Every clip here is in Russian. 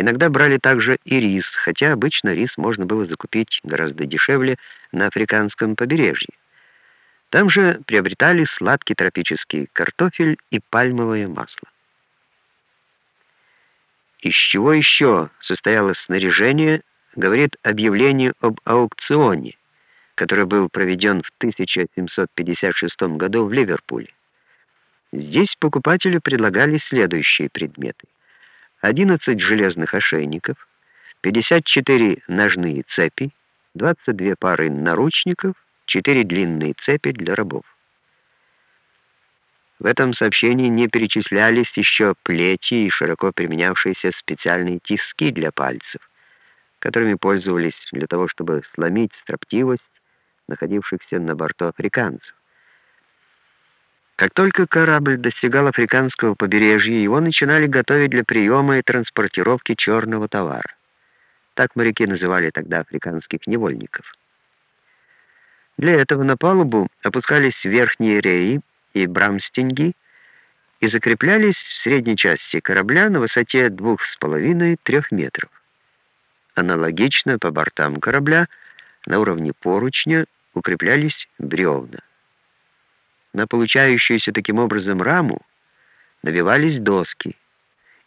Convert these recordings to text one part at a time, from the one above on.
Иногда брали также и рис, хотя обычно рис можно было закупить гораздо дешевле на африканском побережье. Там же приобретали сладкий тропический картофель и пальмовое масло. Из чего еще состояло снаряжение, говорит объявление об аукционе, который был проведен в 1756 году в Ливерпуле. Здесь покупателю предлагали следующие предметы — 11 железных ошейников, 54 ножные цепи, 22 пары наручников, 4 длинные цепи для рабов. В этом сообщении не перечислялись еще плети и широко применявшиеся специальные тиски для пальцев, которыми пользовались для того, чтобы сломить строптивость находившихся на борту африканцев. Как только корабль достигал африканского побережья, его начинали готовить для приема и транспортировки черного товара. Так моряки называли тогда африканских невольников. Для этого на палубу опускались верхние реи и брамстинги и закреплялись в средней части корабля на высоте 2,5-3 метров. Аналогично по бортам корабля на уровне поручня укреплялись бревна. На получающуюся таким образом раму навивались доски,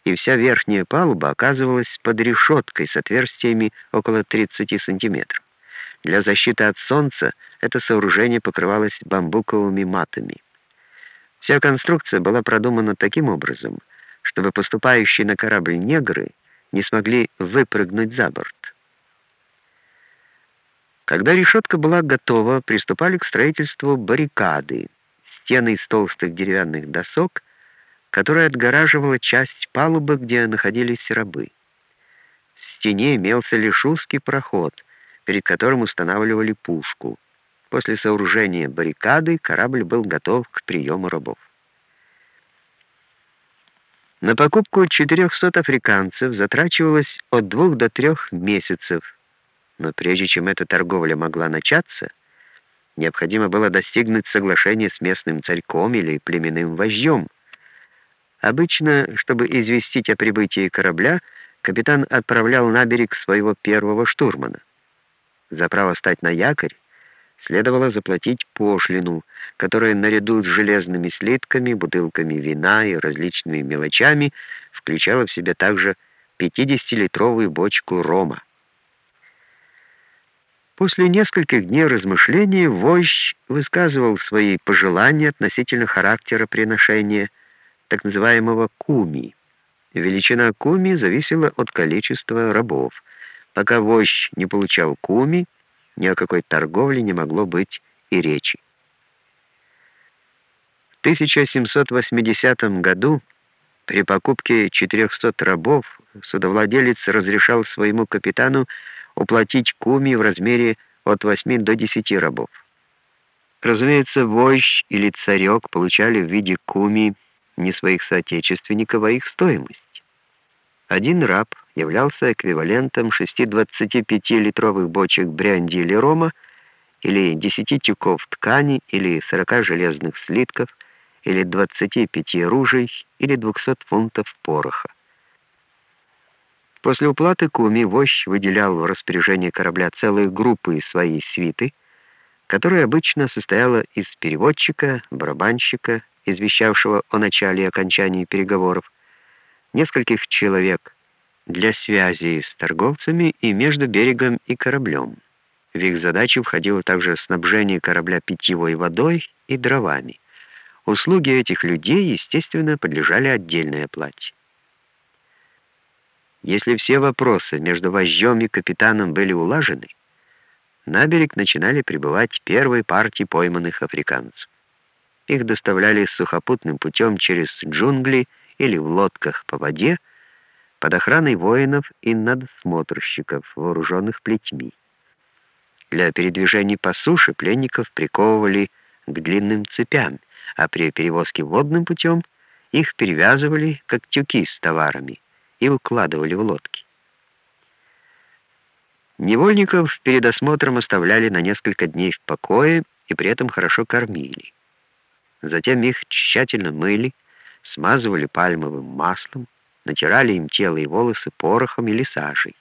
и вся верхняя палуба оказывалась под решеткой с отверстиями около 30 сантиметров. Для защиты от солнца это сооружение покрывалось бамбуковыми матами. Вся конструкция была продумана таким образом, чтобы поступающие на корабль негры не смогли выпрыгнуть за борт. Когда решетка была готова, приступали к строительству баррикады, стены из толстых деревянных досок, которая отгораживала часть палубы, где находились рабы. В стене имелся лишь узкий проход, перед которым устанавливали пушку. После сооружения баррикады корабль был готов к приему рабов. На покупку 400 африканцев затрачивалось от двух до трех месяцев, но прежде чем эта торговля могла начаться, необходимо было достигнуть соглашения с местным царьком или племенным вождем. Обычно, чтобы известить о прибытии корабля, капитан отправлял на берег своего первого штурмана. За право стать на якорь следовало заплатить пошлину, которая наряду с железными слитками, бутылками вина и различными мелочами включала в себя также 50-литровую бочку рома. После нескольких дней размышлений вождь высказывал свои пожелания относительно характера приношения, так называемого куми. Величина куми зависела от количества рабов. Пока вождь не получал куми, ни о какой торговле не могло быть и речи. В 1780 году при покупке 400 рабов судовладелец разрешал своему капитану уплатить куми в размере от 8 до 10 рабов. Разумеется, вождь или царек получали в виде куми не своих соотечественников, а их стоимость. Один раб являлся эквивалентом 6 25-литровых бочек бренди или рома, или 10 тюков ткани, или 40 железных слитков, или 25 ружей, или 200 фунтов пороха. После уплаты куми вождь выделял в распоряжение корабля целые группы своей свиты, которая обычно состояла из переводчика, барабанщика, извещавшего о начале и окончании переговоров, нескольких человек для связи с торговцами и между берегом и кораблем. В их задачу входило также снабжение корабля питьевой водой и дровами. Услуги этих людей, естественно, подлежали отдельной оплате. Если все вопросы между вождем и капитаном были улажены, на берег начинали прибывать первые партии пойманных африканцев. Их доставляли сухопутным путем через джунгли или в лодках по воде под охраной воинов и надсмотрщиков, вооруженных плетьми. Для передвижения по суше пленников приковывали к длинным цепям, а при перевозке водным путем их перевязывали, как тюки с товарами, и укладывали в лодки. Невольников перед осмотром оставляли на несколько дней в покое и при этом хорошо кормили. Затем их тщательно мыли, смазывали пальмовым маслом, натирали им тело и волосы порохом или сажей.